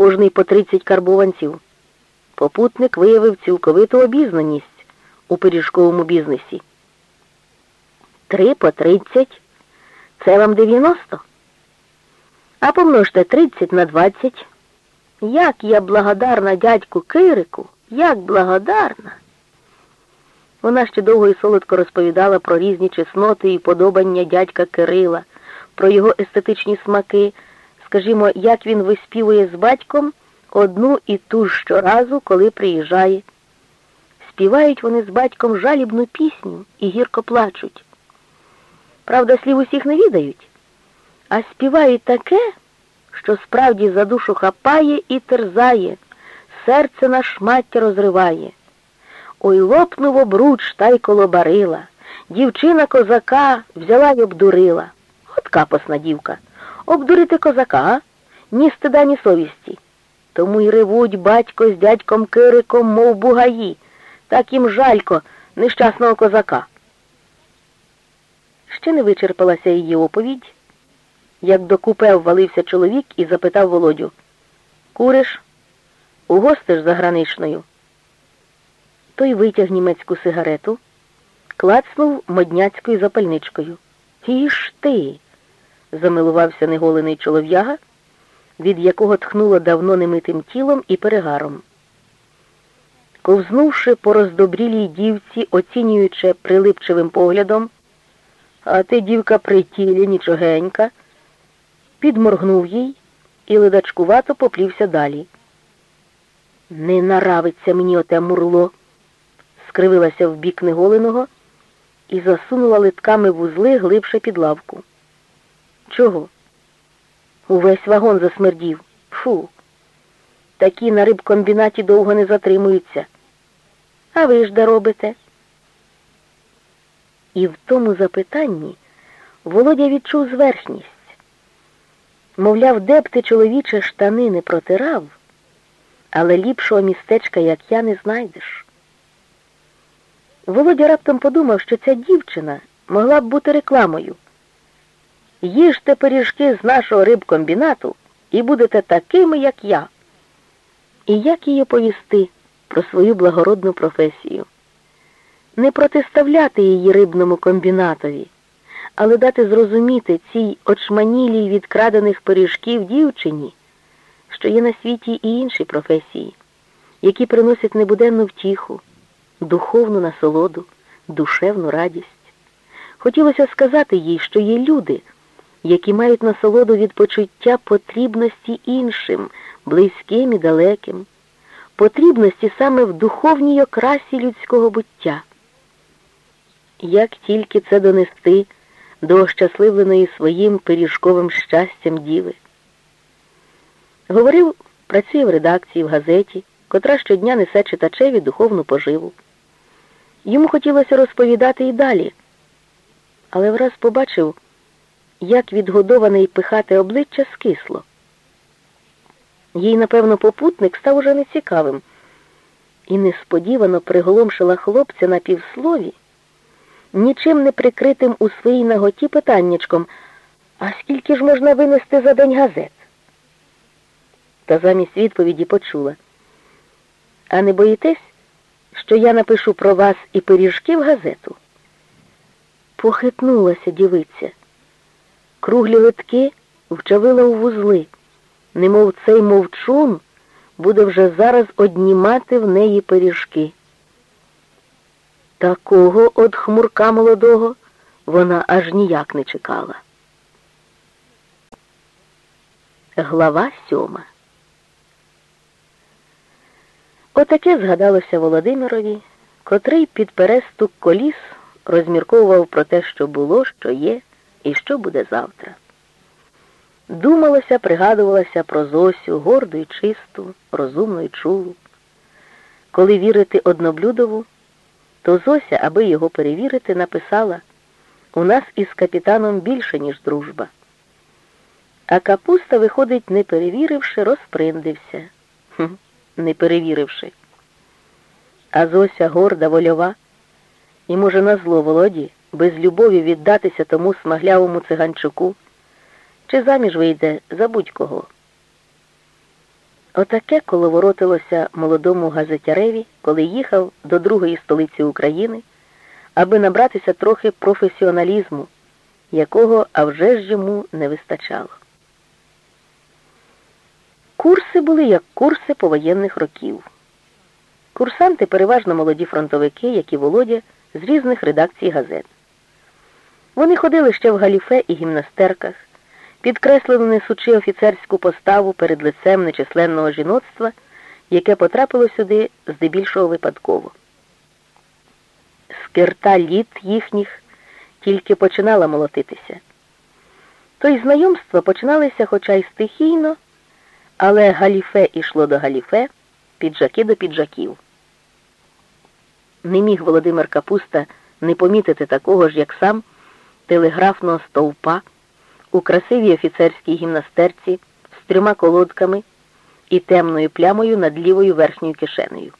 кожний по 30 карбованців. Попутник виявив цілковиту обізнаність у пиріжковому бізнесі. Три по тридцять. Це вам 90. А помножте 30 на 20. Як я благодарна дядьку Кирику, як благодарна. Вона ще довго і солодко розповідала про різні чесноти і подобання дядька Кирила, про його естетичні смаки, скажімо, як він виспівує з батьком одну і ту ж щоразу, коли приїжджає. Співають вони з батьком жалібну пісню і гірко плачуть. Правда, слів усіх не відають, а співають таке, що справді за душу хапає і терзає, серце на шмаття розриває. Ой лопнув обруч та й коло барила. Дівчина козака взяла й обдурила. От капосна дівка. Обдурити козака, ні стида, ні совісті. Тому й ревуть батько з дядьком Кириком, мов бугаї. Так їм жалько нещасного козака. Ще не вичерпалася її оповідь, як до купе ввалився чоловік і запитав Володю Куриш? Угостиш заграничною? Той витяг німецьку сигарету, клацнув модняцькою запальничкою. Іж ти, замилувався неголений чолов'яга, від якого тхнуло давно немитим тілом і перегаром. Ковзнувши по роздобрілій дівці, оцінюючи прилипчивим поглядом, а ти, дівка, при тілі, нічогенька, підморгнув їй і ледачкувато поплівся далі. Не наравиться мені оте мурло, скривилася в бік неголеного і засунула литками вузли глибше під лавку. Чого? Увесь вагон засмердів. Фу. Такі на рибкомбінаті довго не затримуються. А ви ж де робите? І в тому запитанні Володя відчув зверхність. Мовляв, де б ти чоловіче штани не протирав, але ліпшого містечка, як я, не знайдеш. Володя раптом подумав, що ця дівчина могла б бути рекламою. Їжте пиріжки з нашого рибкомбінату і будете такими, як я. І як її повісти про свою благородну професію? Не протиставляти її рибному комбінатові, але дати зрозуміти цій очманілій від крадених пиріжків дівчині, що є на світі і інші професії, які приносять небуденну втіху, духовну насолоду, душевну радість. Хотілося сказати їй, що є люди, які мають насолоду від почуття потрібності іншим, близьким і далеким, потрібності саме в духовній окрасі людського буття. Як тільки це донести до ощасливленої своїм пиріжковим щастям діви. Говорив, працює в редакції в газеті, котра щодня несе читачеві духовну поживу. Йому хотілося розповідати і далі, але враз побачив, як відгодоване й пихате обличчя скисло. Їй, напевно, попутник став уже нецікавим і несподівано приголомшила хлопця на півслові, нічим не прикритим у своїй наготі питаннячком, а скільки ж можна винести за день газет? Та замість відповіді почула. А не боїтесь, що я напишу про вас і пиріжки в газету? Похитнулася дівиця. Круглі литки вчавила у вузли, немов цей мовчун буде вже зараз однімати в неї пиріжки. Такого от хмурка молодого вона аж ніяк не чекала. Глава сьома. Отаке згадалося Володимирові, котрий під перестук коліс розмірковував про те, що було, що є і що буде завтра. Думалося, пригадувалося про Зосю, горду і чисту, розумну і чулу. Коли вірити одноблюдову, то Зося, аби його перевірити, написала у нас із капітаном більше, ніж дружба. А капуста, виходить, не перевіривши, розприндився. Хм, не перевіривши. А Зося горда, вольова, і, може, на зло Володі, без любові віддатися тому смаглявому циганчуку, чи заміж вийде за будь-кого. Отаке коловоротилося молодому газетяреві, коли їхав до другої столиці України, аби набратися трохи професіоналізму, якого а вже ж йому не вистачало. Курси були як курси повоєнних років. Курсанти переважно молоді фронтовики, як і Володя, з різних редакцій газет. Вони ходили ще в галіфе і гімнастерках, підкреслено несучи офіцерську поставу перед лицем нечисленного жіноцтва, яке потрапило сюди здебільшого випадково. Скирта літ їхніх тільки починала молотитися. То й знайомства починалися хоча й стихійно, але галіфе ішло до галіфе, піджаки до піджаків. Не міг Володимир Капуста не помітити такого ж, як сам, телеграфного стовпа у красивій офіцерській гімнастерці з трьома колодками і темною плямою над лівою верхньою кишенею.